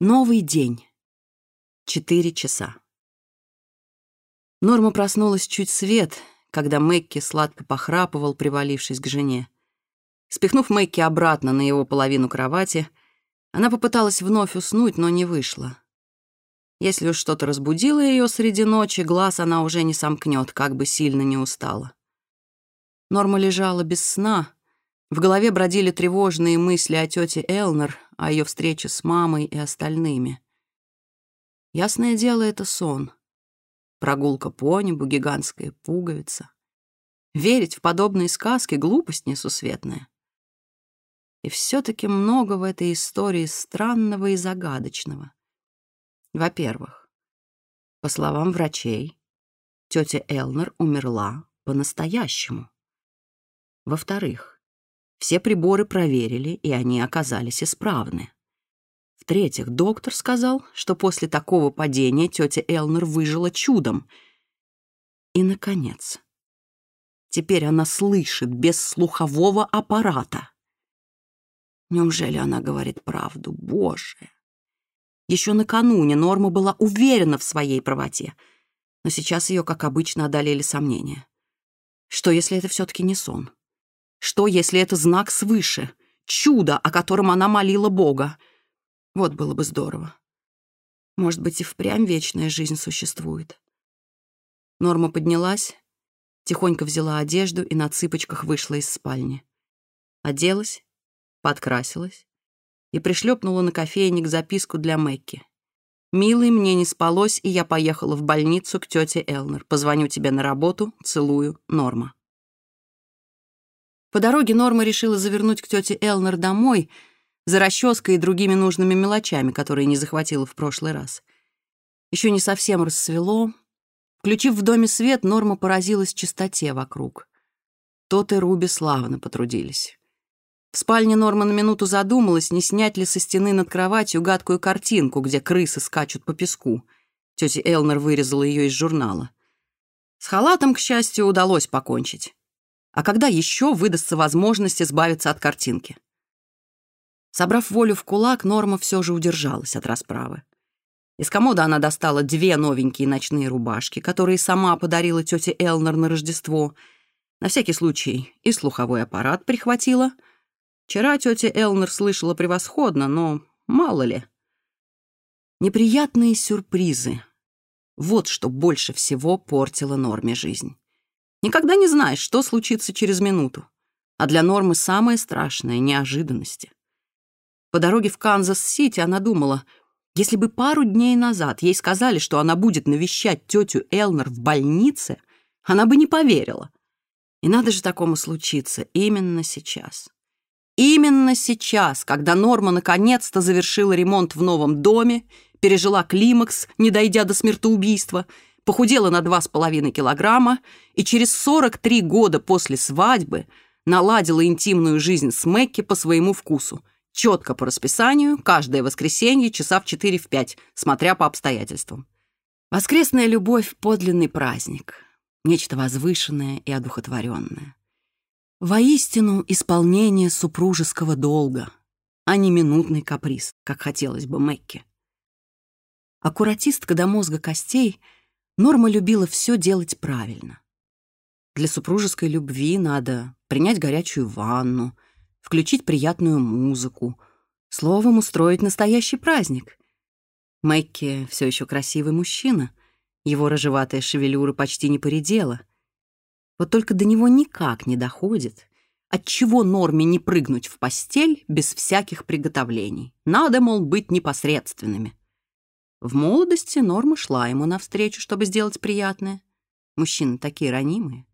Новый день. Четыре часа. Норма проснулась чуть свет, когда Мэкки сладко похрапывал, привалившись к жене. Спихнув Мэкки обратно на его половину кровати, она попыталась вновь уснуть, но не вышла. Если уж что-то разбудило ее среди ночи, глаз она уже не сомкнет, как бы сильно не устала. Норма лежала без сна, В голове бродили тревожные мысли о тете Элнер, о ее встрече с мамой и остальными. Ясное дело, это сон. Прогулка по небу, гигантская пуговица. Верить в подобные сказки — глупость несусветная. И все-таки много в этой истории странного и загадочного. Во-первых, по словам врачей, тетя Элнер умерла по-настоящему. Во-вторых, Все приборы проверили, и они оказались исправны. В-третьих, доктор сказал, что после такого падения тетя Элнер выжила чудом. И, наконец, теперь она слышит без слухового аппарата. Неужели она говорит правду? Боже! Еще накануне Норма была уверена в своей правоте, но сейчас ее, как обычно, одолели сомнения. Что, если это все-таки не сон? что, если это знак свыше, чудо, о котором она молила Бога? Вот было бы здорово. Может быть, и впрямь вечная жизнь существует. Норма поднялась, тихонько взяла одежду и на цыпочках вышла из спальни. Оделась, подкрасилась и пришлепнула на кофейник записку для Мэкки. «Милый, мне не спалось, и я поехала в больницу к тете Элнер. Позвоню тебе на работу. Целую. Норма». По дороге Норма решила завернуть к тете Элнер домой за расческой и другими нужными мелочами, которые не захватила в прошлый раз. Еще не совсем рассвело. Включив в доме свет, Норма поразилась чистоте вокруг. Тот и Руби славно потрудились. В спальне Норма на минуту задумалась, не снять ли со стены над кроватью гадкую картинку, где крысы скачут по песку. Тетя Элнер вырезала ее из журнала. С халатом, к счастью, удалось покончить. А когда еще выдастся возможность избавиться от картинки? Собрав волю в кулак, Норма все же удержалась от расправы. Из комода она достала две новенькие ночные рубашки, которые сама подарила тете Элнер на Рождество. На всякий случай и слуховой аппарат прихватила. Вчера тетя Элнер слышала превосходно, но мало ли. Неприятные сюрпризы. Вот что больше всего портило Норме жизнь. Никогда не знаешь, что случится через минуту. А для Нормы самое страшное — неожиданности. По дороге в Канзас-Сити она думала, если бы пару дней назад ей сказали, что она будет навещать тетю Элнер в больнице, она бы не поверила. И надо же такому случиться именно сейчас. Именно сейчас, когда Норма наконец-то завершила ремонт в новом доме, пережила климакс, не дойдя до смертоубийства — похудела на 2,5 килограмма и через 43 года после свадьбы наладила интимную жизнь с Мэкки по своему вкусу, четко по расписанию, каждое воскресенье часа в 4 в 5, смотря по обстоятельствам. Воскресная любовь — подлинный праздник, нечто возвышенное и одухотворенное. Воистину исполнение супружеского долга, а не минутный каприз, как хотелось бы Мэкки. Аккуратистка до мозга костей — Норма любила все делать правильно. Для супружеской любви надо принять горячую ванну, включить приятную музыку, словом, устроить настоящий праздник. Мэкки все еще красивый мужчина, его рыжеватая шевелюра почти не поредела. Вот только до него никак не доходит, отчего Норме не прыгнуть в постель без всяких приготовлений. Надо, мол, быть непосредственными. В молодости Норма шла ему навстречу, чтобы сделать приятное. Мужчины такие ранимые.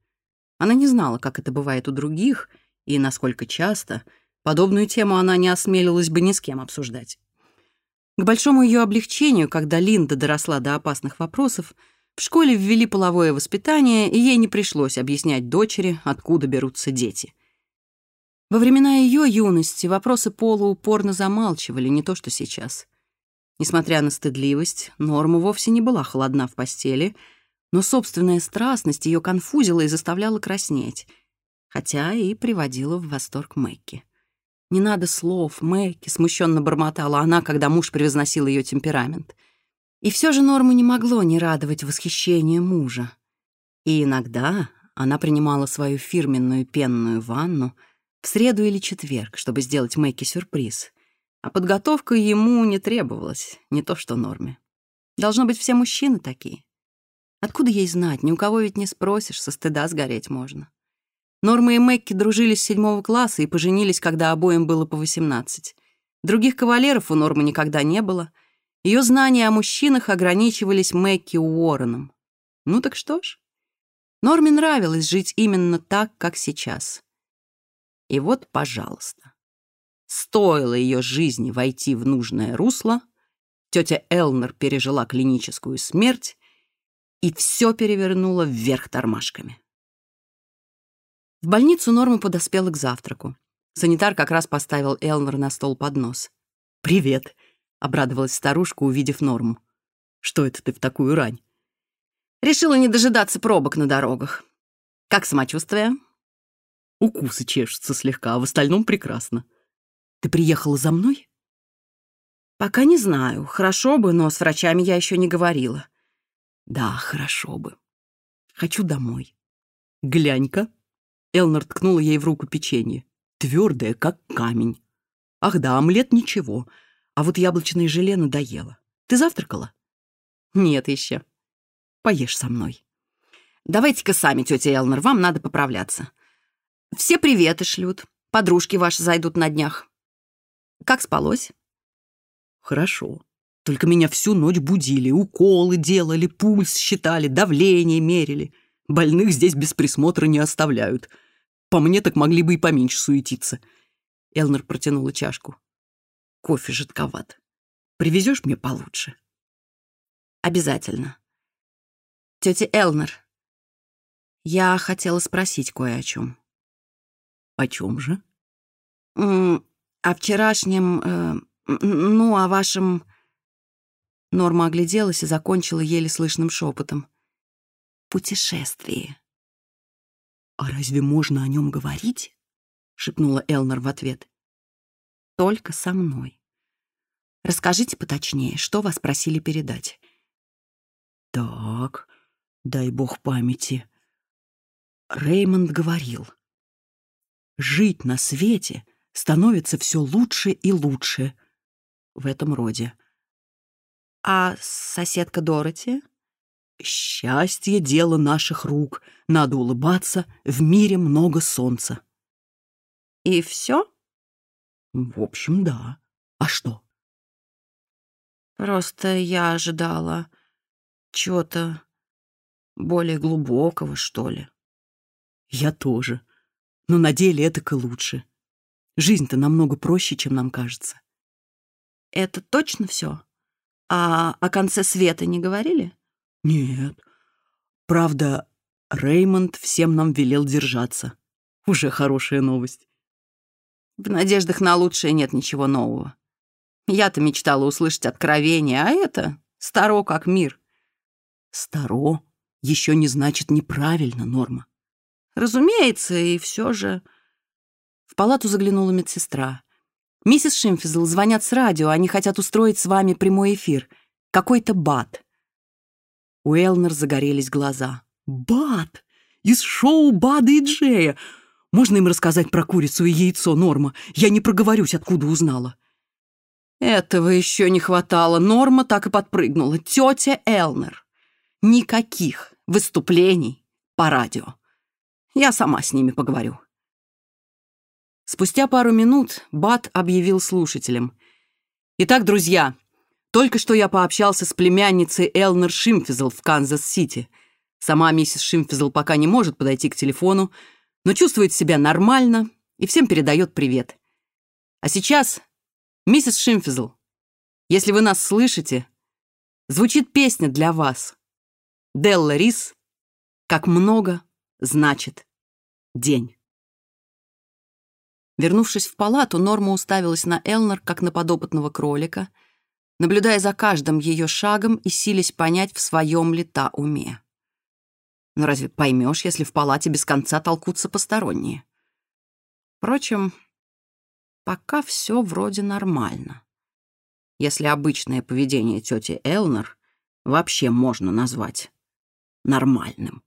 Она не знала, как это бывает у других и насколько часто. Подобную тему она не осмелилась бы ни с кем обсуждать. К большому ее облегчению, когда Линда доросла до опасных вопросов, в школе ввели половое воспитание, и ей не пришлось объяснять дочери, откуда берутся дети. Во времена ее юности вопросы пола упорно замалчивали, не то что сейчас — Несмотря на стыдливость, Норма вовсе не была холодна в постели, но собственная страстность ее конфузила и заставляла краснеть, хотя и приводила в восторг Мэкки. «Не надо слов, Мэкки», — смущенно бормотала она, когда муж превозносил ее темперамент. И все же Норму не могло не радовать восхищение мужа. И иногда она принимала свою фирменную пенную ванну в среду или четверг, чтобы сделать Мэкки сюрприз — А подготовка ему не требовалась, не то что Норме. Должно быть, все мужчины такие. Откуда ей знать? Ни у кого ведь не спросишь, со стыда сгореть можно. Норма и Мэкки дружили с седьмого класса и поженились, когда обоим было по 18. Других кавалеров у Нормы никогда не было. Ее знания о мужчинах ограничивались Мэкки Уорреном. Ну так что ж. Норме нравилось жить именно так, стоило ее жизни войти в нужное русло, тетя Элнер пережила клиническую смерть и все перевернула вверх тормашками. В больницу Норма подоспела к завтраку. Санитар как раз поставил Элнер на стол под нос. «Привет!» — обрадовалась старушка, увидев Норму. «Что это ты в такую рань?» «Решила не дожидаться пробок на дорогах. Как самочувствие?» «Укусы чешутся слегка, а в остальном прекрасно», Ты приехала за мной? Пока не знаю. Хорошо бы, но с врачами я еще не говорила. Да, хорошо бы. Хочу домой. Глянь-ка. Элнер ткнула ей в руку печенье. Твердое, как камень. Ах да, омлет ничего. А вот яблочное желе надоело. Ты завтракала? Нет еще. Поешь со мной. Давайте-ка сами, тетя Элнер, вам надо поправляться. Все приветы шлют. Подружки ваши зайдут на днях. Как спалось? Хорошо. Только меня всю ночь будили, уколы делали, пульс считали, давление мерили. Больных здесь без присмотра не оставляют. По мне так могли бы и поменьше суетиться. Элнер протянула чашку. Кофе жидковат. Привезешь мне получше? Обязательно. Тетя Элнер, я хотела спросить кое о чем. О чем же? М о вчерашнем, э, ну, о вашем... Норма огляделась и закончила еле слышным шепотом. «Путешествие». «А разве можно о нем говорить?» — шепнула Элнер в ответ. «Только со мной. Расскажите поточнее, что вас становится все лучше и лучше в этом роде. А соседка Дороти? Счастье — дело наших рук. Надо улыбаться, в мире много солнца. И все? В общем, да. А что? Просто я ожидала чего-то более глубокого, что ли. Я тоже. Но на деле это-ка лучше. Жизнь-то намного проще, чем нам кажется. Это точно все? А о конце света не говорили? Нет. Правда, Реймонд всем нам велел держаться. Уже хорошая новость. В надеждах на лучшее нет ничего нового. Я-то мечтала услышать откровение, а это старо как мир. Старо еще не значит неправильно, Норма. Разумеется, и все же... В палату заглянула медсестра. «Миссис Шимфизл, звонят с радио, они хотят устроить с вами прямой эфир. Какой-то бат». У Элнер загорелись глаза. «Бат! Из шоу Бада и Джея! Можно им рассказать про курицу и яйцо, Норма? Я не проговорюсь, откуда узнала». Этого еще не хватало. Норма так и подпрыгнула. Тетя Элнер. Никаких выступлений по радио. Я сама с ними поговорю. Спустя пару минут Бат объявил слушателям. «Итак, друзья, только что я пообщался с племянницей Элнер Шимфизл в Канзас-Сити. Сама миссис Шимфизл пока не может подойти к телефону, но чувствует себя нормально и всем передает привет. А сейчас, миссис Шимфизл, если вы нас слышите, звучит песня для вас. Делла Рис «Как много значит день». Вернувшись в палату, Норма уставилась на Элнер, как на подопытного кролика, наблюдая за каждым ее шагом и силясь понять, в своем ли та уме. Но разве поймешь, если в палате без конца толкутся посторонние? Впрочем, пока все вроде нормально. Если обычное поведение тети Элнер вообще можно назвать нормальным.